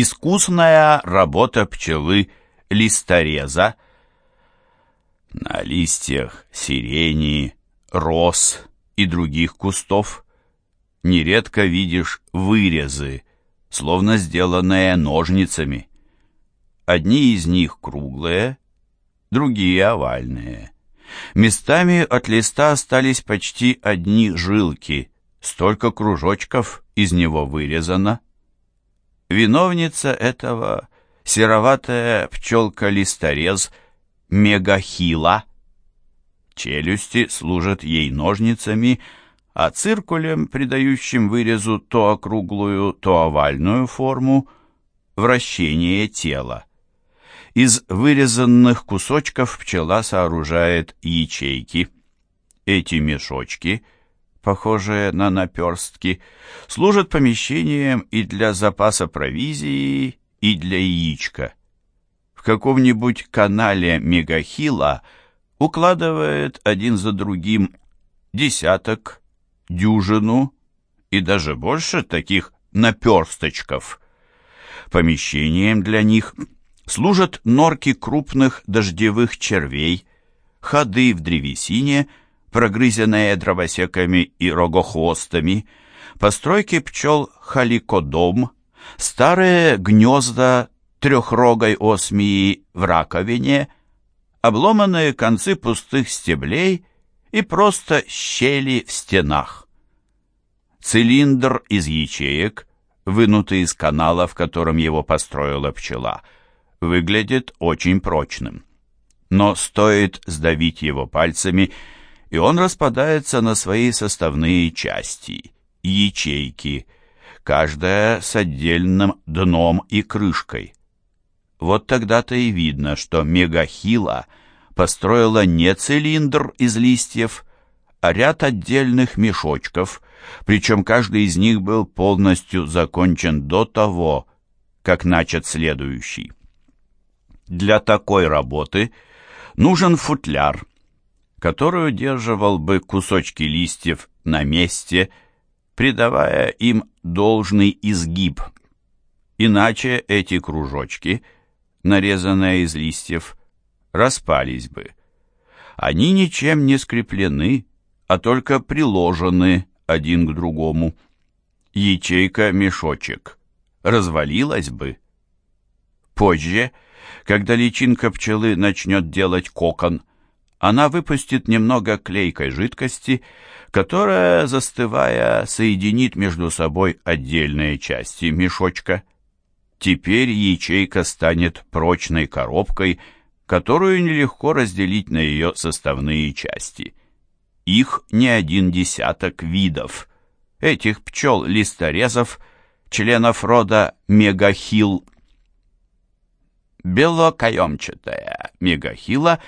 Искусная работа пчелы-листореза. На листьях сирени, роз и других кустов нередко видишь вырезы, словно сделанные ножницами. Одни из них круглые, другие овальные. Местами от листа остались почти одни жилки, столько кружочков из него вырезано. Виновница этого — сероватая пчелка-листорез мегахила. Челюсти служат ей ножницами, а циркулем, придающим вырезу то округлую, то овальную форму, вращение тела. Из вырезанных кусочков пчела сооружает ячейки. Эти мешочки, похожие на наперстки, служат помещением и для запаса провизии, и для яичка. В каком-нибудь канале мегахила укладывает один за другим десяток, дюжину и даже больше таких наперсточков. Помещением для них – служат норки крупных дождевых червей, ходы в древесине, прогрызенные дровосеками и рогохвостами, постройки пчел халикодом, старые гнезда трехрогой осмии в раковине, обломанные концы пустых стеблей и просто щели в стенах. Цилиндр из ячеек, вынутый из канала, в котором его построила пчела – выглядит очень прочным. Но стоит сдавить его пальцами, и он распадается на свои составные части, ячейки, каждая с отдельным дном и крышкой. Вот тогда-то и видно, что мегахила построила не цилиндр из листьев, а ряд отдельных мешочков, причем каждый из них был полностью закончен до того, как начат следующий. Для такой работы нужен футляр, который удерживал бы кусочки листьев на месте, придавая им должный изгиб. Иначе эти кружочки, нарезанные из листьев, распались бы. Они ничем не скреплены, а только приложены один к другому. Ячейка-мешочек развалилась бы. Позже когда личинка пчелы начнет делать кокон, она выпустит немного клейкой жидкости, которая, застывая, соединит между собой отдельные части мешочка. Теперь ячейка станет прочной коробкой, которую нелегко разделить на ее составные части. Их не один десяток видов. Этих пчел-листорезов, членов рода мегахил – белокаемчатая мегахила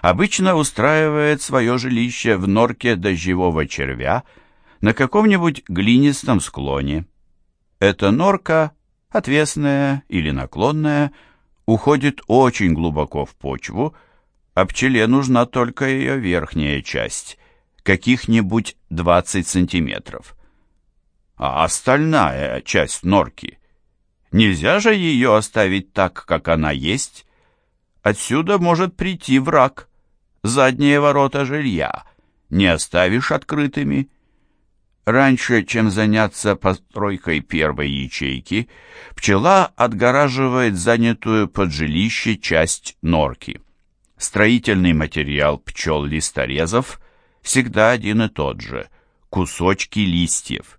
обычно устраивает свое жилище в норке дождевого червя на каком-нибудь глинистом склоне. Эта норка, отвесная или наклонная, уходит очень глубоко в почву, а пчеле нужна только ее верхняя часть, каких-нибудь 20 сантиметров. А остальная часть норки Нельзя же ее оставить так, как она есть. Отсюда может прийти враг. Задние ворота жилья не оставишь открытыми. Раньше, чем заняться постройкой первой ячейки, пчела отгораживает занятую под жилище часть норки. Строительный материал пчел-листорезов всегда один и тот же – кусочки листьев.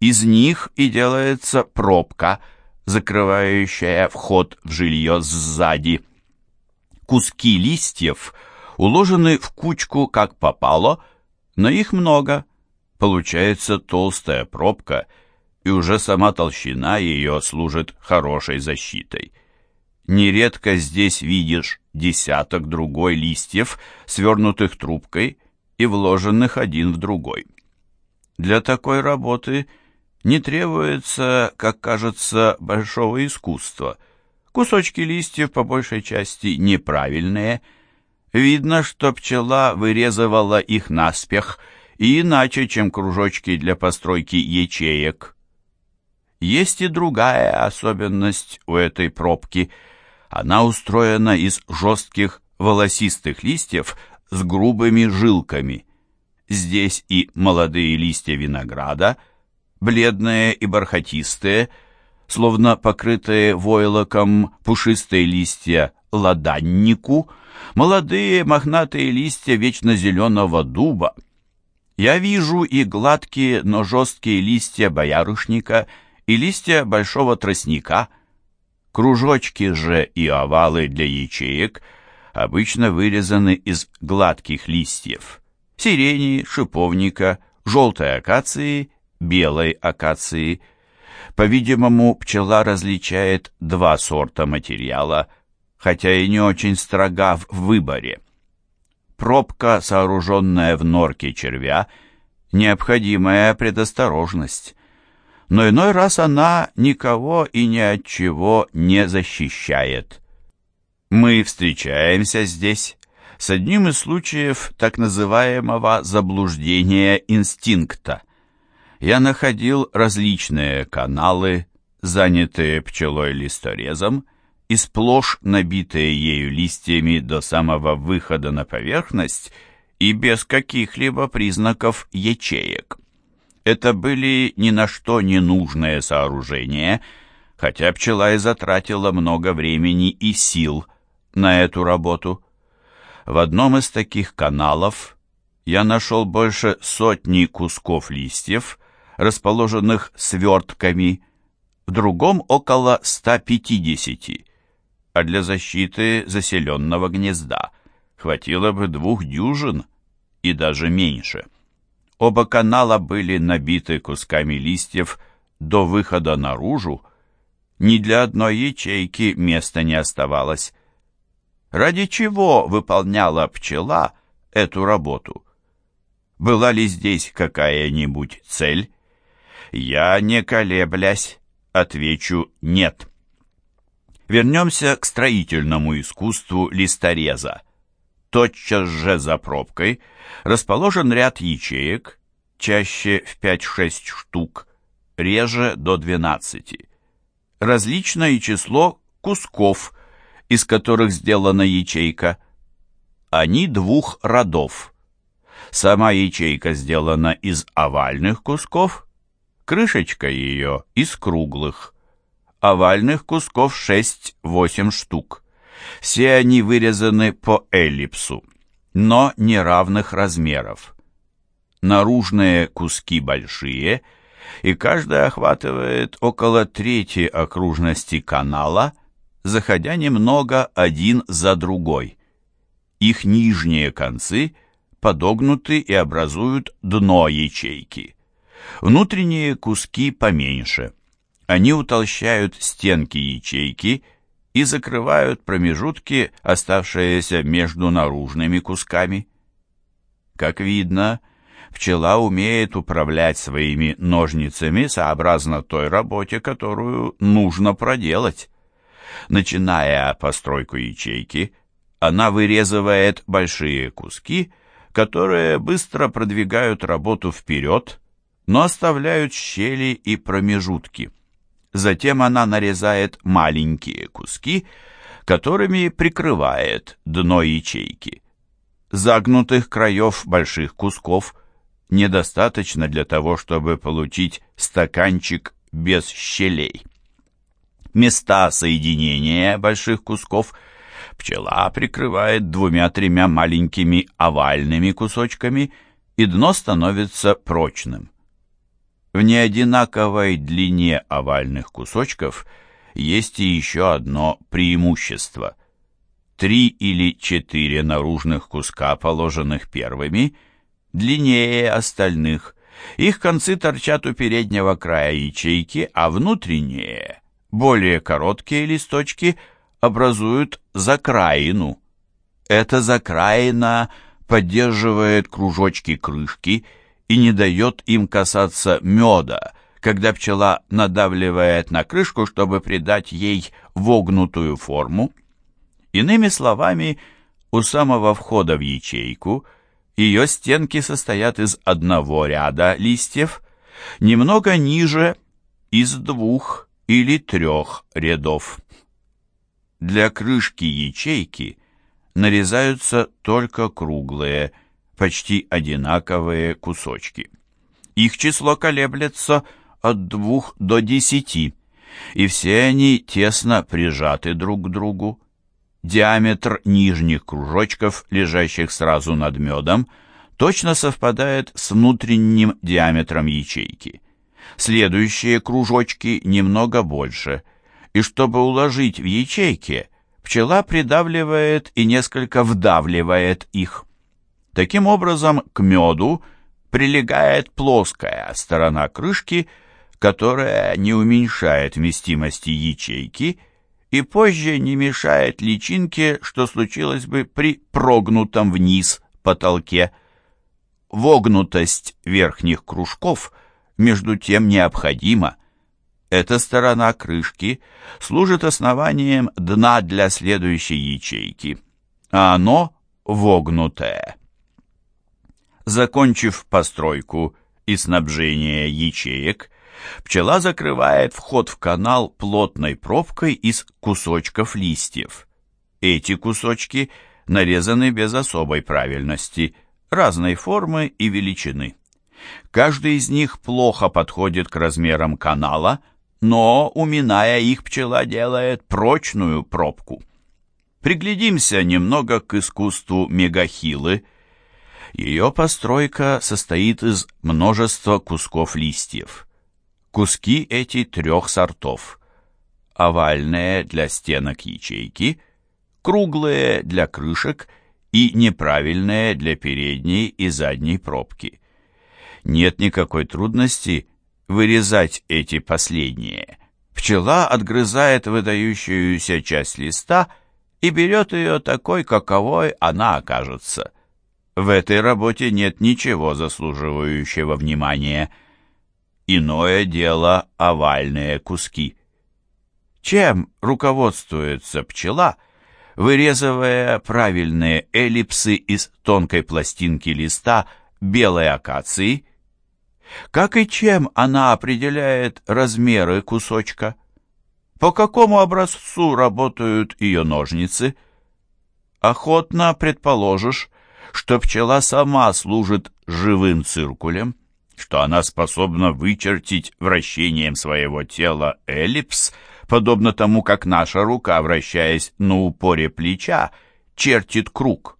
Из них и делается пробка – закрывающая вход в жилье сзади. Куски листьев уложены в кучку как попало, но их много. Получается толстая пробка, и уже сама толщина ее служит хорошей защитой. Нередко здесь видишь десяток другой листьев, свернутых трубкой и вложенных один в другой. Для такой работы – не требуется, как кажется, большого искусства. Кусочки листьев по большей части неправильные. Видно, что пчела вырезывала их наспех и иначе, чем кружочки для постройки ячеек. Есть и другая особенность у этой пробки. Она устроена из жестких волосистых листьев с грубыми жилками. Здесь и молодые листья винограда, бледные и бархатистые, словно покрытые войлоком пушистые листья ладаннику, молодые мохнатые листья вечно зеленого дуба. Я вижу и гладкие, но жесткие листья боярышника и листья большого тростника. Кружочки же и овалы для ячеек обычно вырезаны из гладких листьев. Сирени, шиповника, желтой акации, белой акации. По-видимому, пчела различает два сорта материала, хотя и не очень строга в выборе. Пробка, сооруженная в норке червя, необходимая предосторожность. Но иной раз она никого и ни от чего не защищает. Мы встречаемся здесь с одним из случаев так называемого заблуждения инстинкта. Я находил различные каналы, занятые пчелой-листорезом, и сплошь набитые ею листьями до самого выхода на поверхность и без каких-либо признаков ячеек. Это были ни на что не нужные сооружения, хотя пчела и затратила много времени и сил на эту работу. В одном из таких каналов я нашел больше сотни кусков листьев, расположенных свертками, в другом около 150 а для защиты заселенного гнезда хватило бы двух дюжин и даже меньше. Оба канала были набиты кусками листьев до выхода наружу, ни для одной ячейки места не оставалось. Ради чего выполняла пчела эту работу? Была ли здесь какая-нибудь цель? Я, не колеблясь, отвечу «нет». Вернемся к строительному искусству листореза. Тотчас же за пробкой расположен ряд ячеек, чаще в 5-6 штук, реже до 12. Различное число кусков, из которых сделана ячейка. Они двух родов. Сама ячейка сделана из овальных кусков, крышечка ее из круглых овальных кусков 6-8 штук. Все они вырезаны по эллипсу, но неравных размеров. Наружные куски большие, и каждая охватывает около трети окружности канала, заходя немного один за другой. Их нижние концы подогнуты и образуют дно ячейки. Внутренние куски поменьше – они утолщают стенки ячейки и закрывают промежутки, оставшиеся между наружными кусками. Как видно, пчела умеет управлять своими ножницами сообразно той работе, которую нужно проделать. Начиная постройку ячейки, она вырезывает большие куски, которые быстро продвигают работу вперед, но оставляют щели и промежутки. Затем она нарезает маленькие куски, которыми прикрывает дно ячейки. Загнутых краев больших кусков недостаточно для того, чтобы получить стаканчик без щелей. Места соединения больших кусков пчела прикрывает двумя-тремя маленькими овальными кусочками, и дно становится прочным. В неодинаковой длине овальных кусочков есть и еще одно преимущество. Три или четыре наружных куска, положенных первыми, длиннее остальных. Их концы торчат у переднего края ячейки, а внутренние, более короткие листочки, образуют закраину. Эта закраина поддерживает кружочки крышки и не дает им касаться меда, когда пчела надавливает на крышку, чтобы придать ей вогнутую форму. Иными словами, у самого входа в ячейку ее стенки состоят из одного ряда листьев, немного ниже из двух или трех рядов. Для крышки ячейки нарезаются только круглые, почти одинаковые кусочки. Их число колеблется от двух до десяти, и все они тесно прижаты друг к другу. Диаметр нижних кружочков, лежащих сразу над медом, точно совпадает с внутренним диаметром ячейки. Следующие кружочки немного больше, и чтобы уложить в ячейке, пчела придавливает и несколько вдавливает их. Таким образом, к меду прилегает плоская сторона крышки, которая не уменьшает вместимости ячейки и позже не мешает личинке, что случилось бы при прогнутом вниз потолке. Вогнутость верхних кружков между тем необходима. Эта сторона крышки служит основанием дна для следующей ячейки, а оно вогнутое. Закончив постройку и снабжение ячеек, пчела закрывает вход в канал плотной пробкой из кусочков листьев. Эти кусочки нарезаны без особой правильности, разной формы и величины. Каждый из них плохо подходит к размерам канала, но, уминая их, пчела делает прочную пробку. Приглядимся немного к искусству мегахилы – ее постройка состоит из множества кусков листьев. Куски эти трех сортов. Овальные для стенок ячейки, круглые для крышек и неправильные для передней и задней пробки. Нет никакой трудности вырезать эти последние. Пчела отгрызает выдающуюся часть листа и берет ее такой, каковой она окажется. В этой работе нет ничего заслуживающего внимания. Иное дело овальные куски. Чем руководствуется пчела, вырезывая правильные эллипсы из тонкой пластинки листа белой акации? Как и чем она определяет размеры кусочка? По какому образцу работают ее ножницы? Охотно предположишь, что пчела сама служит живым циркулем, что она способна вычертить вращением своего тела эллипс, подобно тому, как наша рука, вращаясь на упоре плеча, чертит круг.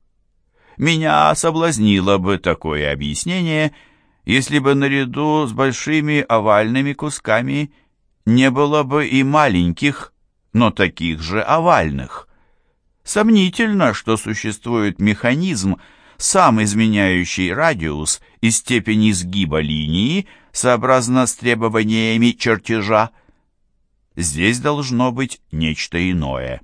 Меня соблазнило бы такое объяснение, если бы наряду с большими овальными кусками не было бы и маленьких, но таких же овальных. Сомнительно, что существует механизм, сам изменяющий радиус и степень изгиба линии сообразно с требованиями чертежа. Здесь должно быть нечто иное.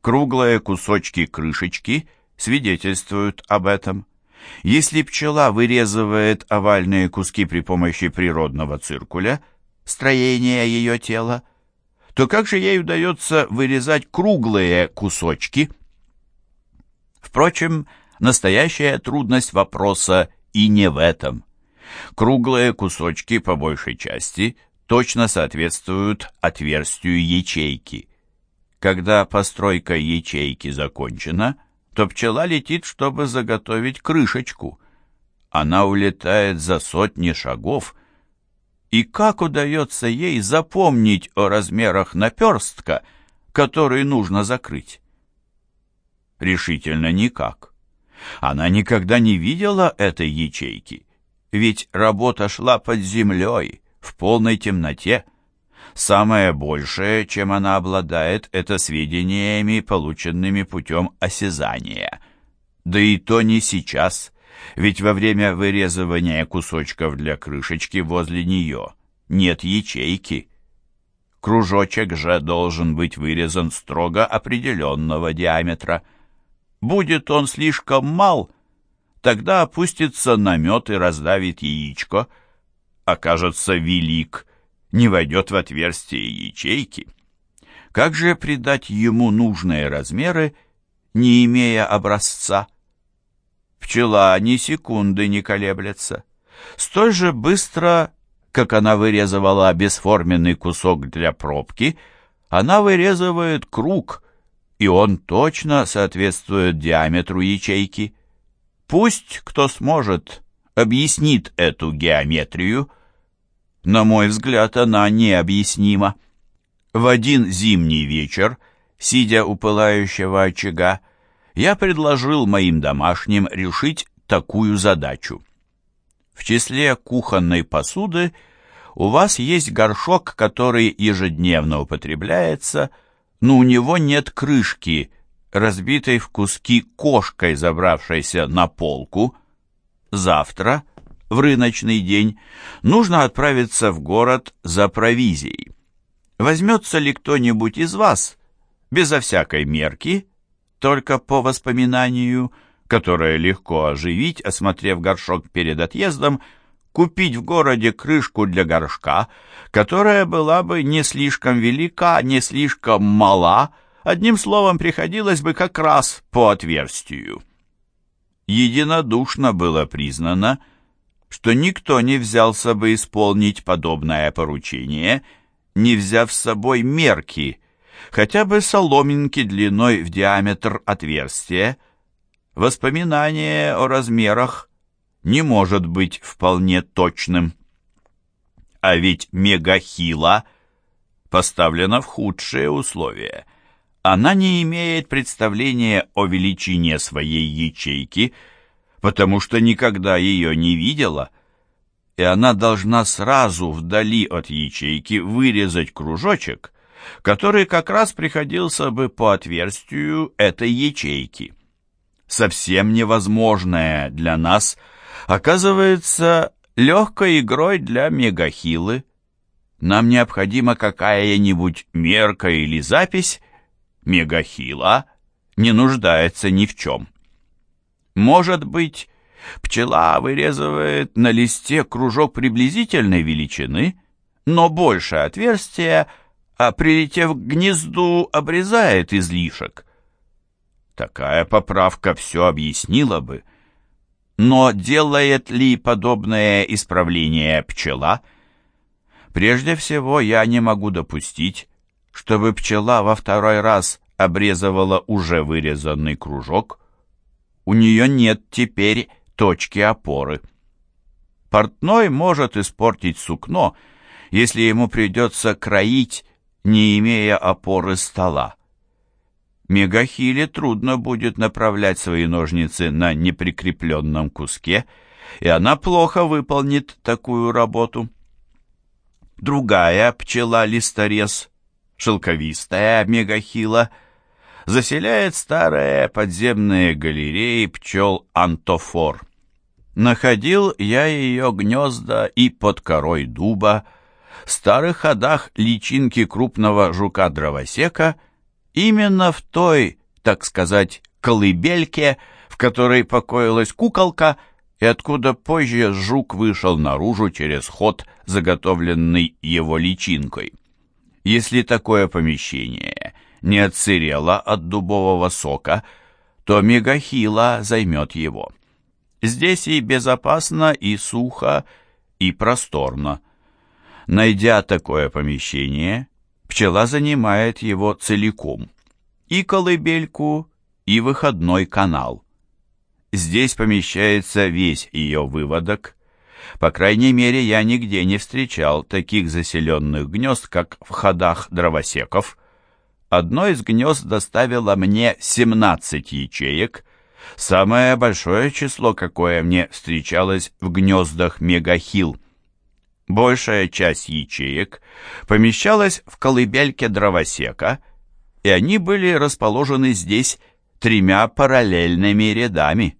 Круглые кусочки крышечки свидетельствуют об этом. Если пчела вырезывает овальные куски при помощи природного циркуля, строения ее тела, то как же ей удается вырезать круглые кусочки? Впрочем, Настоящая трудность вопроса и не в этом. Круглые кусочки, по большей части, точно соответствуют отверстию ячейки. Когда постройка ячейки закончена, то пчела летит, чтобы заготовить крышечку. Она улетает за сотни шагов. И как удается ей запомнить о размерах наперстка, который нужно закрыть? Решительно никак. Она никогда не видела этой ячейки, ведь работа шла под землей, в полной темноте. Самое большее, чем она обладает, это сведениями, полученными путем осязания. Да и то не сейчас, ведь во время вырезывания кусочков для крышечки возле нее нет ячейки. Кружочек же должен быть вырезан строго определенного диаметра – Будет он слишком мал, тогда опустится намет и раздавит яичко. Окажется велик, не войдет в отверстие ячейки. Как же придать ему нужные размеры, не имея образца? Пчела ни секунды не колеблется. Столь же быстро как она вырезывала бесформенный кусок для пробки, она вырезывает круг, и он точно соответствует диаметру ячейки. Пусть кто сможет объяснит эту геометрию. На мой взгляд, она необъяснима. В один зимний вечер, сидя у пылающего очага, я предложил моим домашним решить такую задачу. В числе кухонной посуды у вас есть горшок, который ежедневно употребляется, но у него нет крышки, разбитой в куски кошкой, забравшейся на полку. Завтра, в рыночный день, нужно отправиться в город за провизией. Возьмется ли кто-нибудь из вас, безо всякой мерки, только по воспоминанию, которое легко оживить, осмотрев горшок перед отъездом, купить в городе крышку для горшка, которая была бы не слишком велика, не слишком мала, одним словом, приходилось бы как раз по отверстию. Единодушно было признано, что никто не взялся бы исполнить подобное поручение, не взяв с собой мерки, хотя бы соломинки длиной в диаметр отверстия. Воспоминание о размерах не может быть вполне точным. А ведь мегахила поставлена в худшие условия. Она не имеет представления о величине своей ячейки, потому что никогда ее не видела, и она должна сразу вдали от ячейки вырезать кружочек, который как раз приходился бы по отверстию этой ячейки. Совсем невозможное для нас – оказывается легкой игрой для мегахилы. Нам необходима какая-нибудь мерка или запись, мегахила не нуждается ни в чем. Может быть, пчела вырезывает на листе кружок приблизительной величины, но больше отверстия, а прилетев к гнезду, обрезает излишек. Такая поправка все объяснила бы. Но делает ли подобное исправление пчела? Прежде всего, я не могу допустить, чтобы пчела во второй раз обрезывала уже вырезанный кружок. У нее нет теперь точки опоры. Портной может испортить сукно, если ему придется кроить, не имея опоры стола. Мегахиле трудно будет направлять свои ножницы на неприкрепленном куске, и она плохо выполнит такую работу. Другая пчела-листорез, шелковистая мегахила, заселяет старые подземные галереи пчел антофор. Находил я ее гнезда и под корой дуба, в старых ходах личинки крупного жука-дровосека — Именно в той, так сказать, колыбельке, в которой покоилась куколка, и откуда позже жук вышел наружу через ход, заготовленный его личинкой. Если такое помещение не отсырело от дубового сока, то мегахила займет его. Здесь и безопасно, и сухо, и просторно. Найдя такое помещение, пчела занимает его целиком. И колыбельку, и выходной канал. Здесь помещается весь ее выводок. По крайней мере, я нигде не встречал таких заселенных гнезд, как в ходах дровосеков. Одно из гнезд доставило мне 17 ячеек, самое большое число, какое мне встречалось в гнездах мегахил. Большая часть ячеек помещалась в колыбельке дровосека, и они были расположены здесь тремя параллельными рядами.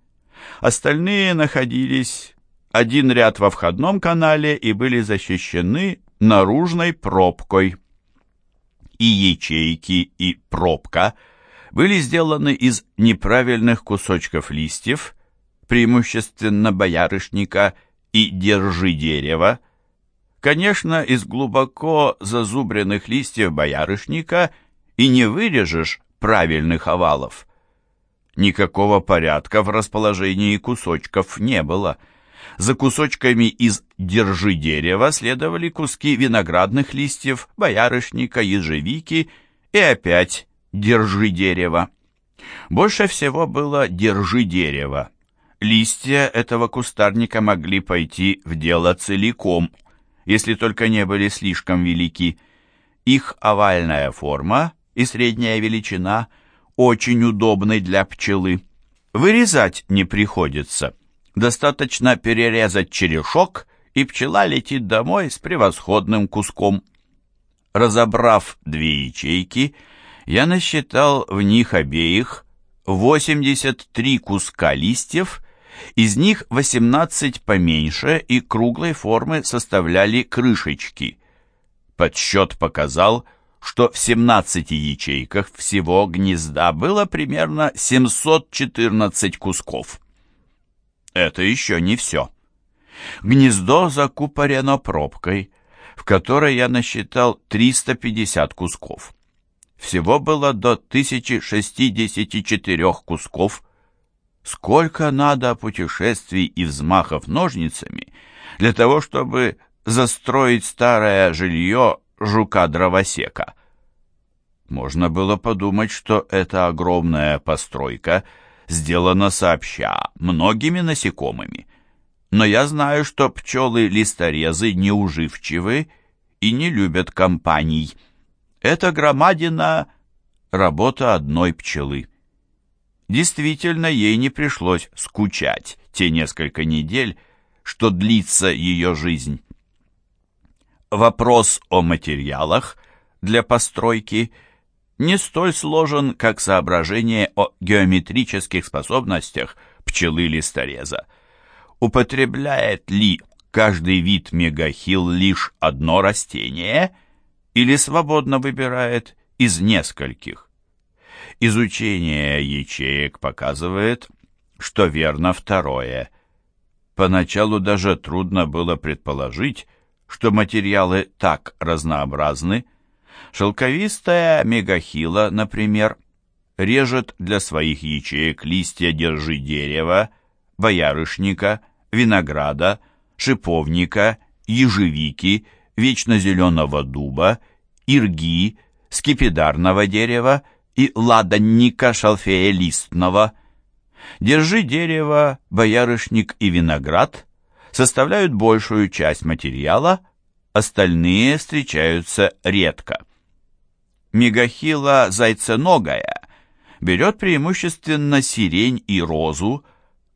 Остальные находились один ряд во входном канале и были защищены наружной пробкой. И ячейки, и пробка были сделаны из неправильных кусочков листьев, преимущественно боярышника и держи дерева, Конечно, из глубоко зазубренных листьев боярышника и не вырежешь правильных овалов. Никакого порядка в расположении кусочков не было. За кусочками из «держи дерева» следовали куски виноградных листьев, боярышника, ежевики и опять «держи дерево». Больше всего было «держи дерево». Листья этого кустарника могли пойти в дело целиком, если только не были слишком велики. Их овальная форма и средняя величина очень удобны для пчелы. Вырезать не приходится. Достаточно перерезать черешок, и пчела летит домой с превосходным куском. Разобрав две ячейки, я насчитал в них обеих 83 куска листьев, из них 18 поменьше и круглой формы составляли крышечки. Подсчет показал, что в 17 ячейках всего гнезда было примерно 714 кусков. Это еще не все. Гнездо закупорено пробкой, в которой я насчитал 350 кусков. Всего было до 1064 кусков. Сколько надо путешествий и взмахов ножницами для того, чтобы застроить старое жилье жука-дровосека? Можно было подумать, что эта огромная постройка — сделано сообща многими насекомыми. Но я знаю, что пчелы-листорезы неуживчивы и не любят компаний. Это громадина — работа одной пчелы. Действительно, ей не пришлось скучать те несколько недель, что длится ее жизнь. Вопрос о материалах для постройки — не столь сложен, как соображение о геометрических способностях пчелы-листореза. Употребляет ли каждый вид мегахил лишь одно растение или свободно выбирает из нескольких? Изучение ячеек показывает, что верно второе. Поначалу даже трудно было предположить, что материалы так разнообразны, Шелковистая мегахила, например, режет для своих ячеек листья держи дерева, боярышника, винограда, шиповника, ежевики, вечно зеленого дуба, ирги, скипидарного дерева и ладанника шалфея листного. Держи дерево, боярышник и виноград составляют большую часть материала, остальные встречаются редко. Мегахила зайценогая берет преимущественно сирень и розу,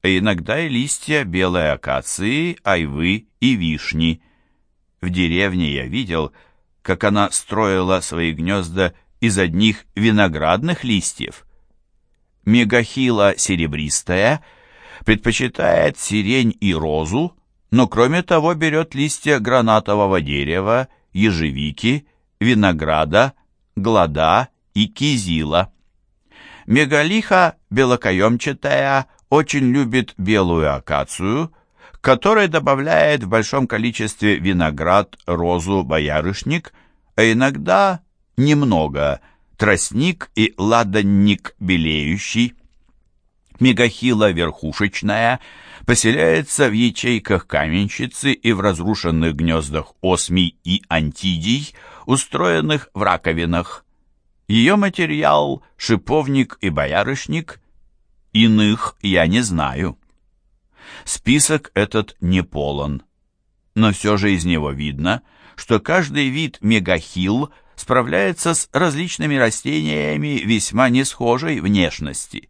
а иногда и листья белой акации, айвы и вишни. В деревне я видел, как она строила свои гнезда из одних виноградных листьев. Мегахила серебристая предпочитает сирень и розу, но кроме того берет листья гранатового дерева, ежевики, винограда, глада и кизила. Мегалиха белокаемчатая очень любит белую акацию, которой добавляет в большом количестве виноград, розу, боярышник, а иногда немного тростник и ладанник белеющий. Мегахила верхушечная поселяется в ячейках каменщицы и в разрушенных гнездах осмий и антидий, устроенных в раковинах. Ее материал — шиповник и боярышник, иных я не знаю. Список этот не полон, но все же из него видно, что каждый вид мегахил справляется с различными растениями весьма несхожей внешности.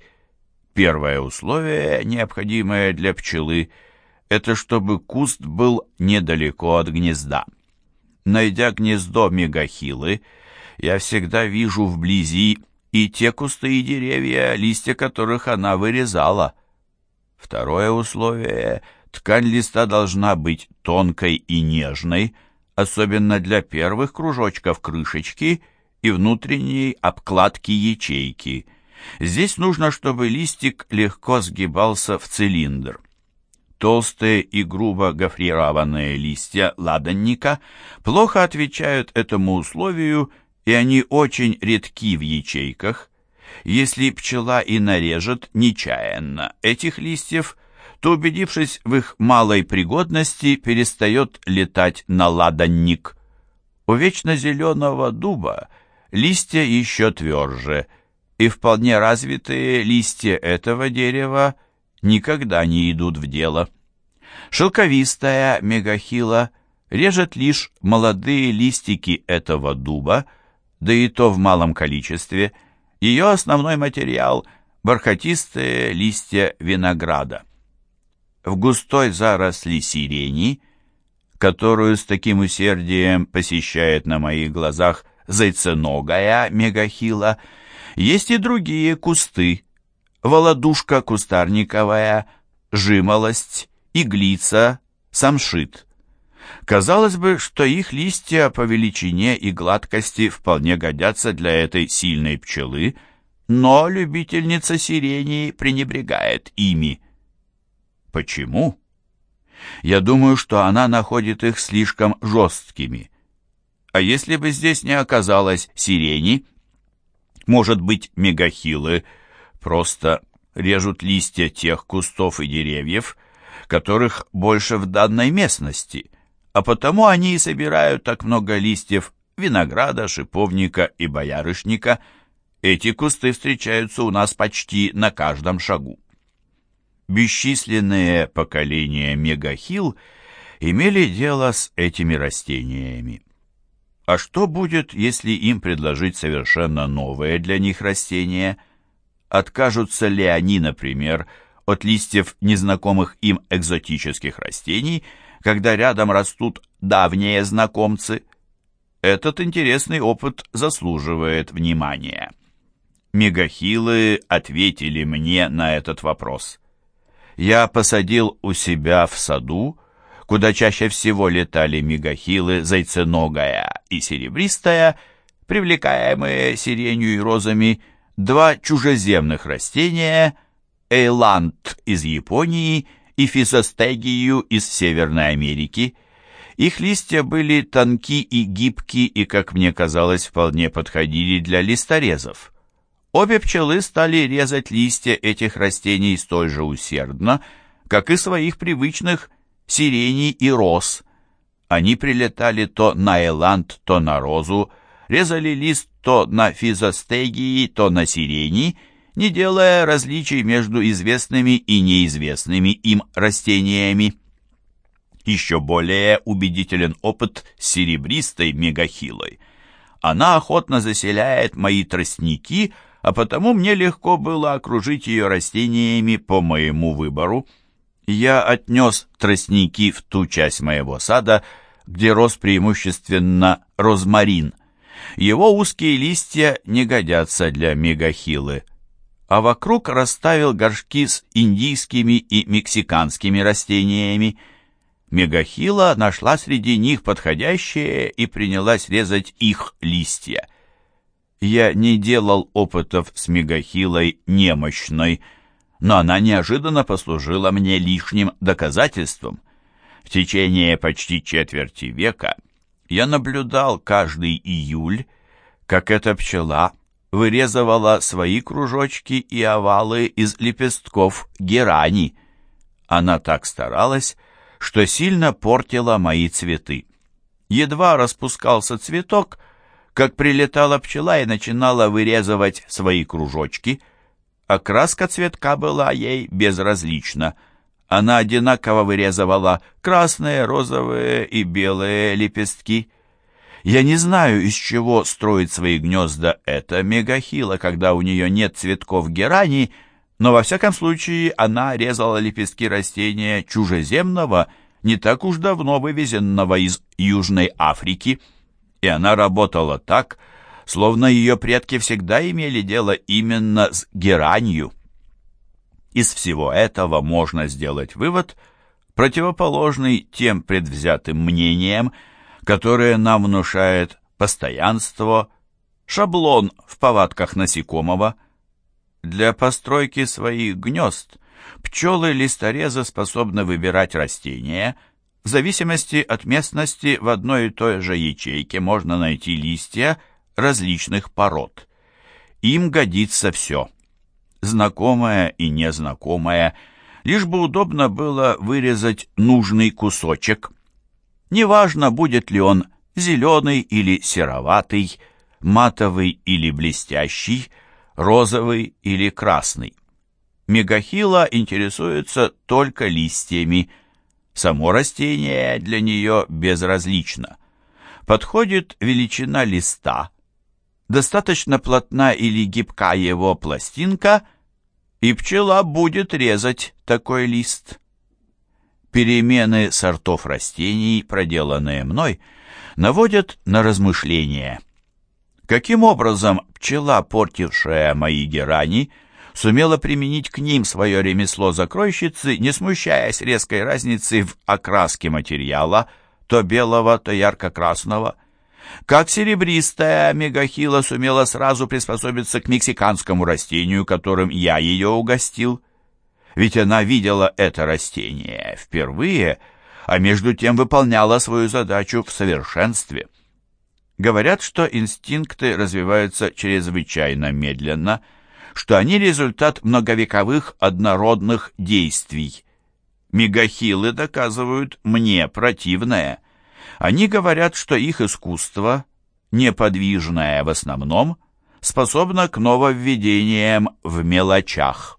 Первое условие, необходимое для пчелы, это чтобы куст был недалеко от гнезда. Найдя гнездо мегахилы, я всегда вижу вблизи и те кусты и деревья, листья которых она вырезала. Второе условие — ткань листа должна быть тонкой и нежной, особенно для первых кружочков крышечки и внутренней обкладки ячейки. Здесь нужно, чтобы листик легко сгибался в цилиндр. Толстые и грубо гофрированные листья ладанника плохо отвечают этому условию, и они очень редки в ячейках. Если пчела и нарежет нечаянно этих листьев, то, убедившись в их малой пригодности, перестает летать на ладанник. У вечно зеленого дуба листья еще тверже, и вполне развитые листья этого дерева никогда не идут в дело. Шелковистая мегахила режет лишь молодые листики этого дуба, да и то в малом количестве. Ее основной материал – бархатистые листья винограда. В густой заросли сирени, которую с таким усердием посещает на моих глазах зайценогая мегахила, есть и другие кусты. Володушка кустарниковая, жимолость, иглица, самшит. Казалось бы, что их листья по величине и гладкости вполне годятся для этой сильной пчелы, но любительница сирени пренебрегает ими. Почему? Я думаю, что она находит их слишком жесткими. А если бы здесь не оказалось сирени, может быть, мегахилы просто режут листья тех кустов и деревьев, которых больше в данной местности, а потому они и собирают так много листьев винограда, шиповника и боярышника. Эти кусты встречаются у нас почти на каждом шагу. Бесчисленные поколения мегахил имели дело с этими растениями. А что будет, если им предложить совершенно новое для них растение? Откажутся ли они, например, от листьев незнакомых им экзотических растений, когда рядом растут давние знакомцы. Этот интересный опыт заслуживает внимания. Мегахилы ответили мне на этот вопрос. Я посадил у себя в саду, куда чаще всего летали мегахилы зайценогая и серебристая, привлекаемые сиренью и розами, два чужеземных растения — эйланд из Японии и физостегию из Северной Америки. Их листья были тонки и гибки и, как мне казалось, вполне подходили для листорезов. Обе пчелы стали резать листья этих растений столь же усердно, как и своих привычных сирени и роз. Они прилетали то на эланд, то на розу, резали лист то на физостегии, то на сирени не делая различий между известными и неизвестными им растениями. Еще более убедителен опыт с серебристой мегахилой. Она охотно заселяет мои тростники, а потому мне легко было окружить ее растениями по моему выбору. Я отнес тростники в ту часть моего сада, где рос преимущественно розмарин. Его узкие листья не годятся для мегахилы а вокруг расставил горшки с индийскими и мексиканскими растениями. Мегахила нашла среди них подходящие и принялась резать их листья. Я не делал опытов с мегахилой немощной, но она неожиданно послужила мне лишним доказательством. В течение почти четверти века я наблюдал каждый июль, как эта пчела вырезывала свои кружочки и овалы из лепестков герани. Она так старалась, что сильно портила мои цветы. Едва распускался цветок, как прилетала пчела и начинала вырезывать свои кружочки. Окраска цветка была ей безразлична. Она одинаково вырезывала красные, розовые и белые лепестки. Я не знаю, из чего строит свои гнезда эта мегахила, когда у нее нет цветков герани, но во всяком случае она резала лепестки растения чужеземного, не так уж давно вывезенного из Южной Африки, и она работала так, словно ее предки всегда имели дело именно с геранью. Из всего этого можно сделать вывод, противоположный тем предвзятым мнениям, которое нам внушает постоянство, шаблон в повадках насекомого. Для постройки своих гнезд пчелы-листорезы способны выбирать растения. В зависимости от местности в одной и той же ячейке можно найти листья различных пород. Им годится все. Знакомое и незнакомое, лишь бы удобно было вырезать нужный кусочек. Неважно, будет ли он зеленый или сероватый, матовый или блестящий, розовый или красный. Мегахила интересуется только листьями. Само растение для нее безразлично. Подходит величина листа, достаточно плотна или гибка его пластинка, и пчела будет резать такой лист. Перемены сортов растений, проделанные мной, наводят на размышления. Каким образом пчела, портившая мои герани, сумела применить к ним свое ремесло закройщицы, не смущаясь резкой разницы в окраске материала, то белого, то ярко-красного. Как серебристая мегахила сумела сразу приспособиться к мексиканскому растению, которым я ее угостил. Ведь она видела это растение впервые, а между тем выполняла свою задачу в совершенстве. Говорят, что инстинкты развиваются чрезвычайно медленно – что они результат многовековых однородных действий. Мегахилы доказывают мне противное. Они говорят, что их искусство, неподвижное в основном, способно к нововведениям в мелочах.